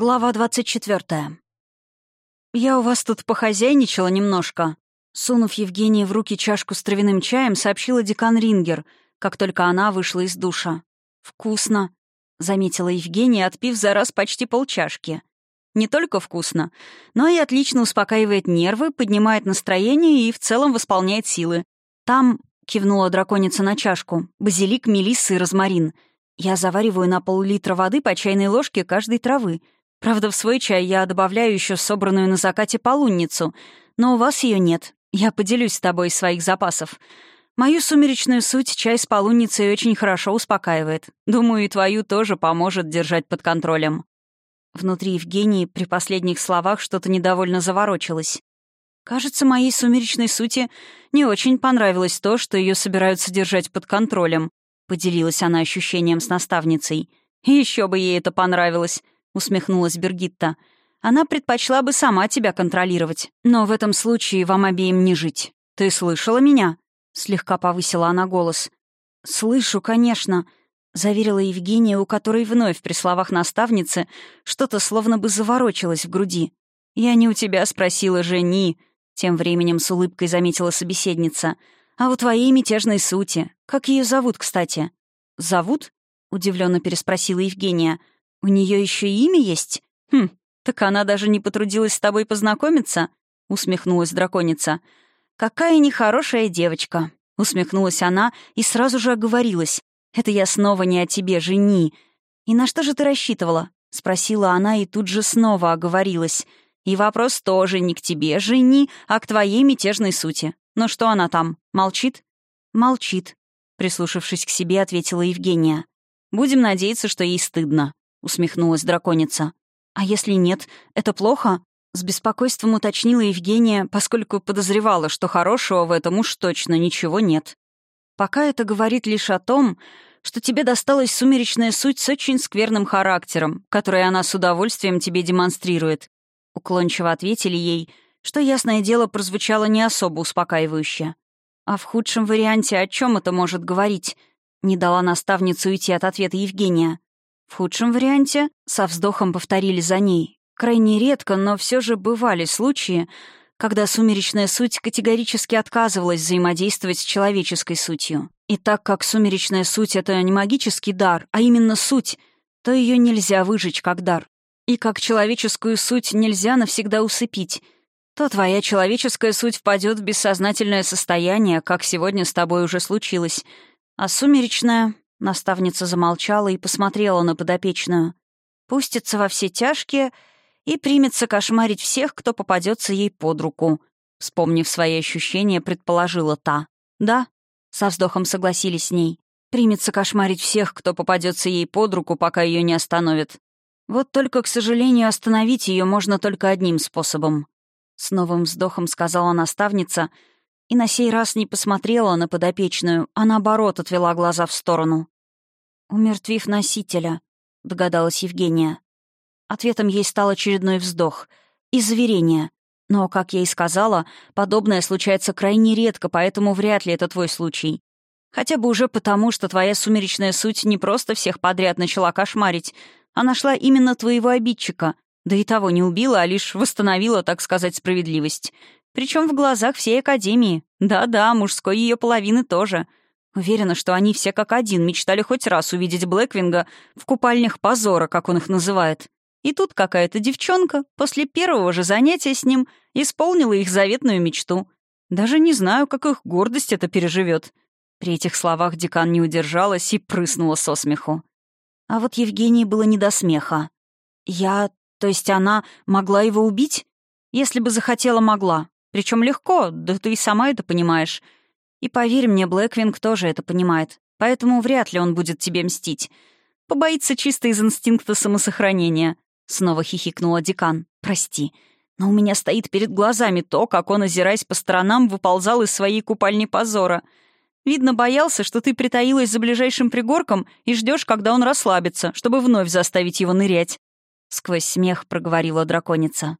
Глава двадцать четвертая. «Я у вас тут похозяйничала немножко», Сунув Евгении в руки чашку с травяным чаем, сообщила декан Рингер, как только она вышла из душа. «Вкусно», — заметила Евгения, отпив за раз почти полчашки. «Не только вкусно, но и отлично успокаивает нервы, поднимает настроение и в целом восполняет силы. Там, — кивнула драконица на чашку, — базилик, мелисса и розмарин. Я завариваю на пол-литра воды по чайной ложке каждой травы. Правда, в свой чай я добавляю еще собранную на закате полунницу, но у вас ее нет, я поделюсь с тобой из своих запасов. Мою сумеречную суть чай с полуницей очень хорошо успокаивает. Думаю, и твою тоже поможет держать под контролем». Внутри Евгении при последних словах что-то недовольно заворочилось. Кажется, моей сумеречной сути не очень понравилось то, что ее собираются держать под контролем, поделилась она ощущением с наставницей. Еще бы ей это понравилось, усмехнулась Бергитта. Она предпочла бы сама тебя контролировать. Но в этом случае вам обеим не жить. Ты слышала меня?» Слегка повысила она голос. «Слышу, конечно», — заверила Евгения, у которой вновь при словах наставницы что-то словно бы заворочилось в груди. «Я не у тебя спросила, жени», — тем временем с улыбкой заметила собеседница, «а у твоей мятежной сути. Как ее зовут, кстати?» «Зовут?» — удивленно переспросила Евгения. «У нее еще имя есть?» «Хм, «Так она даже не потрудилась с тобой познакомиться?» — усмехнулась драконица. «Какая нехорошая девочка!» — усмехнулась она и сразу же оговорилась. «Это я снова не о тебе, жени!» «И на что же ты рассчитывала?» — спросила она и тут же снова оговорилась. «И вопрос тоже не к тебе, жени, а к твоей мятежной сути. Но что она там, молчит?» «Молчит», — прислушавшись к себе, ответила Евгения. «Будем надеяться, что ей стыдно», — усмехнулась драконица. «А если нет, это плохо?» С беспокойством уточнила Евгения, поскольку подозревала, что хорошего в этом уж точно ничего нет. «Пока это говорит лишь о том, что тебе досталась сумеречная суть с очень скверным характером, который она с удовольствием тебе демонстрирует». Уклончиво ответили ей, что, ясное дело, прозвучало не особо успокаивающе. «А в худшем варианте о чем это может говорить?» Не дала наставницу уйти от ответа Евгения. В худшем варианте со вздохом повторили за ней. Крайне редко, но все же бывали случаи, когда сумеречная суть категорически отказывалась взаимодействовать с человеческой сутью. И так как сумеречная суть — это не магический дар, а именно суть, то ее нельзя выжечь как дар. И как человеческую суть нельзя навсегда усыпить, то твоя человеческая суть впадет в бессознательное состояние, как сегодня с тобой уже случилось. А сумеречная Наставница замолчала и посмотрела на подопечную. Пустится во все тяжкие и примется кошмарить всех, кто попадется ей под руку. Вспомнив свои ощущения, предположила та. «Да», — со вздохом согласились с ней. «Примется кошмарить всех, кто попадется ей под руку, пока ее не остановят. Вот только, к сожалению, остановить ее можно только одним способом». С новым вздохом сказала наставница — и на сей раз не посмотрела на подопечную, а наоборот отвела глаза в сторону. «Умертвив носителя», — догадалась Евгения. Ответом ей стал очередной вздох и. Но, как я и сказала, подобное случается крайне редко, поэтому вряд ли это твой случай. Хотя бы уже потому, что твоя сумеречная суть не просто всех подряд начала кошмарить, а нашла именно твоего обидчика, да и того не убила, а лишь восстановила, так сказать, справедливость. Причем в глазах всей Академии. Да-да, мужской ее половины тоже. Уверена, что они все как один мечтали хоть раз увидеть Блэквинга в купальнях позора, как он их называет. И тут какая-то девчонка после первого же занятия с ним исполнила их заветную мечту. Даже не знаю, как их гордость это переживет. При этих словах декан не удержалась и прыснула со смеху. А вот Евгении было не до смеха. Я, то есть она, могла его убить? Если бы захотела, могла. Причем легко, да ты и сама это понимаешь. И поверь мне, Блэквинг тоже это понимает. Поэтому вряд ли он будет тебе мстить. Побоится чисто из инстинкта самосохранения. Снова хихикнула декан. Прости. Но у меня стоит перед глазами то, как он, озираясь по сторонам, выползал из своей купальни позора. Видно, боялся, что ты притаилась за ближайшим пригорком и ждешь, когда он расслабится, чтобы вновь заставить его нырять. Сквозь смех проговорила драконица.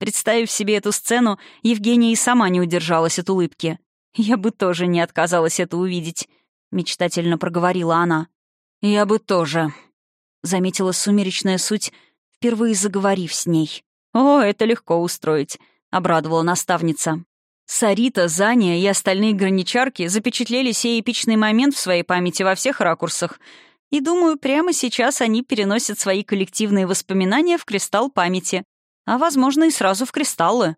Представив себе эту сцену, Евгения и сама не удержалась от улыбки. «Я бы тоже не отказалась это увидеть», — мечтательно проговорила она. «Я бы тоже», — заметила сумеречная суть, впервые заговорив с ней. «О, это легко устроить», — обрадовала наставница. Сарита, Заня и остальные граничарки запечатлели сей эпичный момент в своей памяти во всех ракурсах. И, думаю, прямо сейчас они переносят свои коллективные воспоминания в кристалл памяти. А, возможно, и сразу в кристаллы.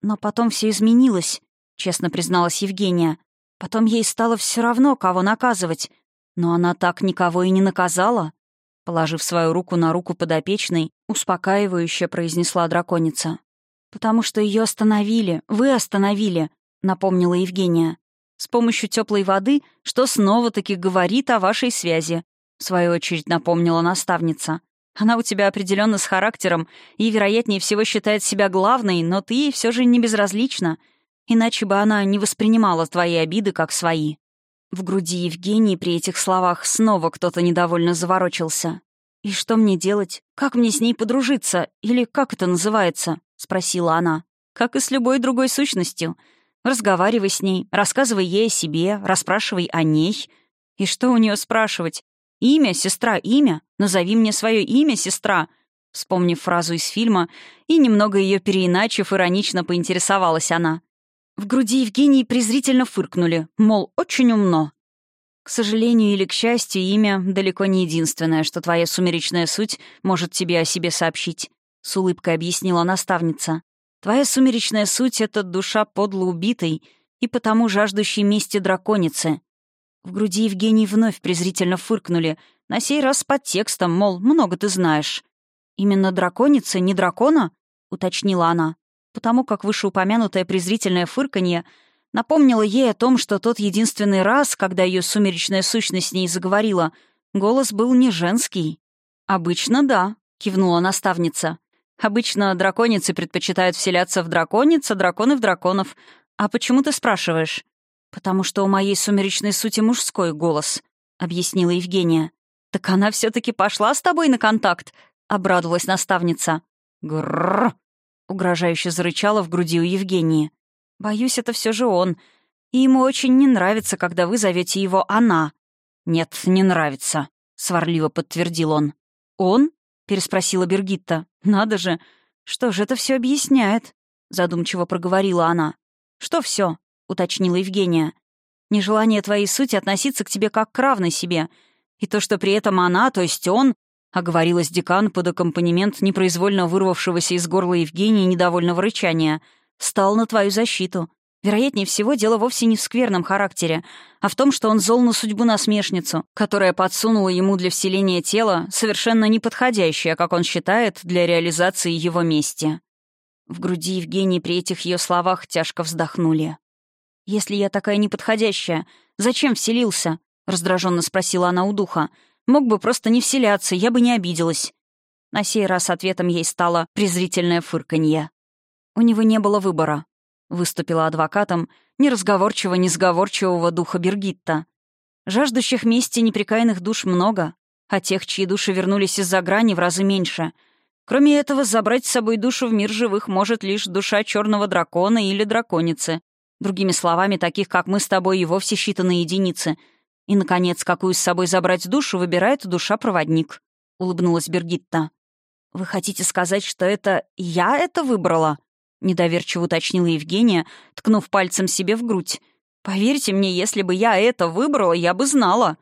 Но потом все изменилось, честно призналась Евгения. Потом ей стало все равно, кого наказывать. Но она так никого и не наказала. Положив свою руку на руку подопечной, успокаивающе произнесла драконица. «Потому что ее остановили, вы остановили», — напомнила Евгения. «С помощью теплой воды, что снова-таки говорит о вашей связи», — в свою очередь напомнила наставница. «Она у тебя определенно с характером и, вероятнее всего, считает себя главной, но ты ей все же не безразлична, иначе бы она не воспринимала твои обиды как свои». В груди Евгении при этих словах снова кто-то недовольно заворочился. «И что мне делать? Как мне с ней подружиться? Или как это называется?» — спросила она. «Как и с любой другой сущностью. Разговаривай с ней, рассказывай ей о себе, расспрашивай о ней. И что у нее спрашивать? Имя, сестра, имя? Назови мне свое имя, сестра!» Вспомнив фразу из фильма и немного ее переиначив, иронично поинтересовалась она. В груди Евгении презрительно фыркнули, мол, очень умно. К сожалению или к счастью, имя далеко не единственное, что твоя сумеречная суть может тебе о себе сообщить. — с улыбкой объяснила наставница. «Твоя сумеречная суть — это душа подло убитой и потому жаждущей мести драконицы». В груди Евгении вновь презрительно фыркнули, на сей раз под текстом, мол, много ты знаешь. «Именно драконица, не дракона?» — уточнила она, потому как вышеупомянутое презрительное фырканье напомнило ей о том, что тот единственный раз, когда ее сумеречная сущность с ней заговорила, голос был не женский. «Обычно да», — кивнула наставница. Обычно драконицы предпочитают вселяться в дракониц, а драконы в драконов. А почему ты спрашиваешь? Потому что у моей сумеречной сути мужской голос, объяснила Евгения. Так она все таки пошла с тобой на контакт, обрадовалась наставница. Грррр! угрожающе зарычала в груди у Евгении. Боюсь, это все же он. И ему очень не нравится, когда вы зовете его она. Нет, не нравится, сварливо подтвердил он. Он? — переспросила Бергитта. «Надо же! Что же это все объясняет?» — задумчиво проговорила она. «Что все? Уточнила Евгения. «Нежелание твоей сути относиться к тебе как к равной себе. И то, что при этом она, то есть он, оговорилась декан под аккомпанемент непроизвольно вырвавшегося из горла Евгении недовольного рычания, стал на твою защиту. Вероятнее всего, дело вовсе не в скверном характере, а в том, что он зол на судьбу насмешницу, которая подсунула ему для вселения тела, совершенно неподходящее, как он считает, для реализации его мести. В груди Евгении при этих ее словах тяжко вздохнули. «Если я такая неподходящая, зачем вселился?» — раздраженно спросила она у духа. «Мог бы просто не вселяться, я бы не обиделась». На сей раз ответом ей стало презрительное фырканье. У него не было выбора выступила адвокатом неразговорчивого, несговорчивого духа Бергитта. Жаждущих мести непрекаянных душ много, а тех, чьи души вернулись из-за грани, в разы меньше. Кроме этого, забрать с собой душу в мир живых может лишь душа черного дракона или драконицы. Другими словами, таких, как мы с тобой, и вовсе считанные единицы. И, наконец, какую с собой забрать душу, выбирает душа-проводник. Улыбнулась Бергитта. «Вы хотите сказать, что это я это выбрала?» недоверчиво уточнила Евгения, ткнув пальцем себе в грудь. «Поверьте мне, если бы я это выбрала, я бы знала».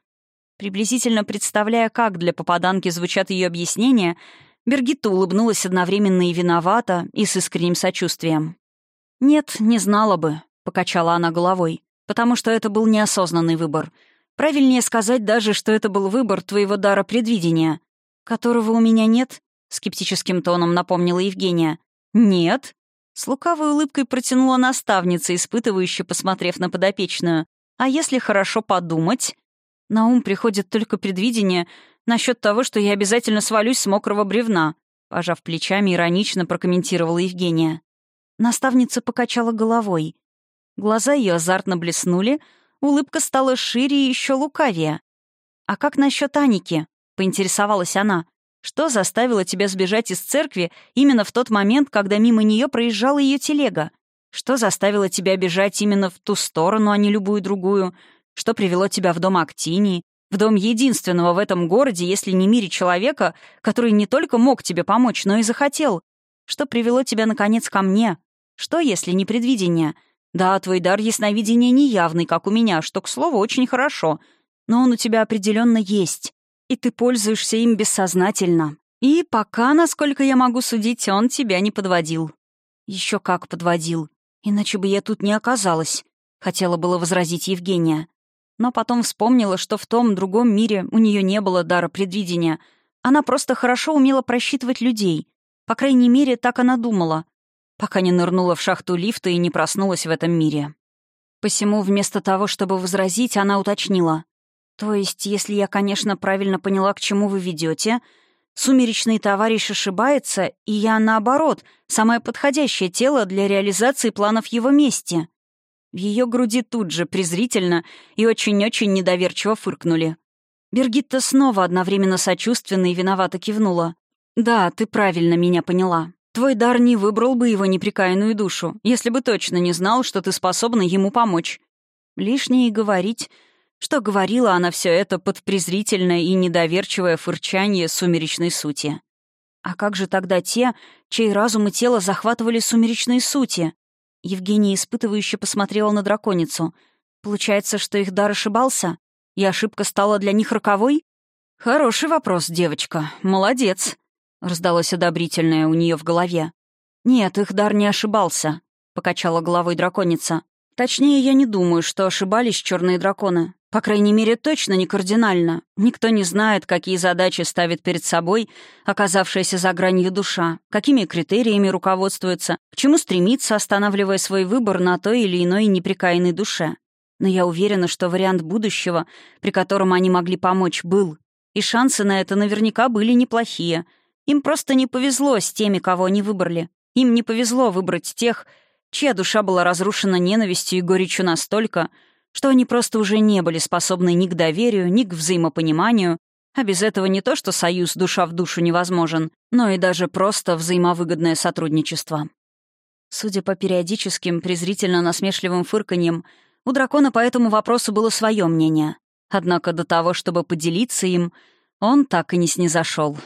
Приблизительно представляя, как для попаданки звучат ее объяснения, Бергитта улыбнулась одновременно и виновата, и с искренним сочувствием. «Нет, не знала бы», — покачала она головой, «потому что это был неосознанный выбор. Правильнее сказать даже, что это был выбор твоего дара предвидения, которого у меня нет», — скептическим тоном напомнила Евгения. «Нет?» С лукавой улыбкой протянула наставница, испытывающе посмотрев на подопечную. «А если хорошо подумать?» На ум приходит только предвидение насчет того, что я обязательно свалюсь с мокрого бревна, пожав плечами, иронично прокомментировала Евгения. Наставница покачала головой. Глаза ее азартно блеснули, улыбка стала шире и еще лукавее. «А как насчет Аники?» — поинтересовалась она. Что заставило тебя сбежать из церкви именно в тот момент, когда мимо нее проезжала ее телега? Что заставило тебя бежать именно в ту сторону, а не любую другую? Что привело тебя в дом Актинии? В дом единственного в этом городе, если не мире человека, который не только мог тебе помочь, но и захотел. Что привело тебя, наконец, ко мне? Что, если не предвидение? Да, твой дар ясновидения неявный, как у меня, что, к слову, очень хорошо. Но он у тебя определенно есть. И ты пользуешься им бессознательно. И пока, насколько я могу судить, он тебя не подводил. Еще как подводил. Иначе бы я тут не оказалась. Хотела было возразить Евгения. Но потом вспомнила, что в том другом мире у нее не было дара предвидения. Она просто хорошо умела просчитывать людей. По крайней мере, так она думала. Пока не нырнула в шахту лифта и не проснулась в этом мире. Посему вместо того, чтобы возразить, она уточнила. «То есть, если я, конечно, правильно поняла, к чему вы ведете, сумеречный товарищ ошибается, и я, наоборот, самое подходящее тело для реализации планов его мести». В ее груди тут же презрительно и очень-очень недоверчиво фыркнули. Бергитта снова одновременно сочувственно и виновато кивнула. «Да, ты правильно меня поняла. Твой дар не выбрал бы его неприкаянную душу, если бы точно не знал, что ты способна ему помочь. Лишнее и говорить, что говорила она все это под презрительное и недоверчивое фырчание сумеречной сути. А как же тогда те, чей разум и тело захватывали сумеречные сути? Евгения испытывающе посмотрела на драконицу. Получается, что их дар ошибался? И ошибка стала для них роковой? Хороший вопрос, девочка. Молодец. Раздалось одобрительное у нее в голове. Нет, их дар не ошибался, покачала головой драконица. Точнее, я не думаю, что ошибались черные драконы. По крайней мере, точно не кардинально. Никто не знает, какие задачи ставит перед собой оказавшаяся за гранью душа, какими критериями руководствуется, к чему стремится, останавливая свой выбор на той или иной неприкаянной душе. Но я уверена, что вариант будущего, при котором они могли помочь, был. И шансы на это наверняка были неплохие. Им просто не повезло с теми, кого они выбрали. Им не повезло выбрать тех, чья душа была разрушена ненавистью и горечью настолько, что они просто уже не были способны ни к доверию, ни к взаимопониманию, а без этого не то, что союз душа в душу невозможен, но и даже просто взаимовыгодное сотрудничество. Судя по периодическим презрительно-насмешливым фырканьям, у дракона по этому вопросу было свое мнение. Однако до того, чтобы поделиться им, он так и не снизошел.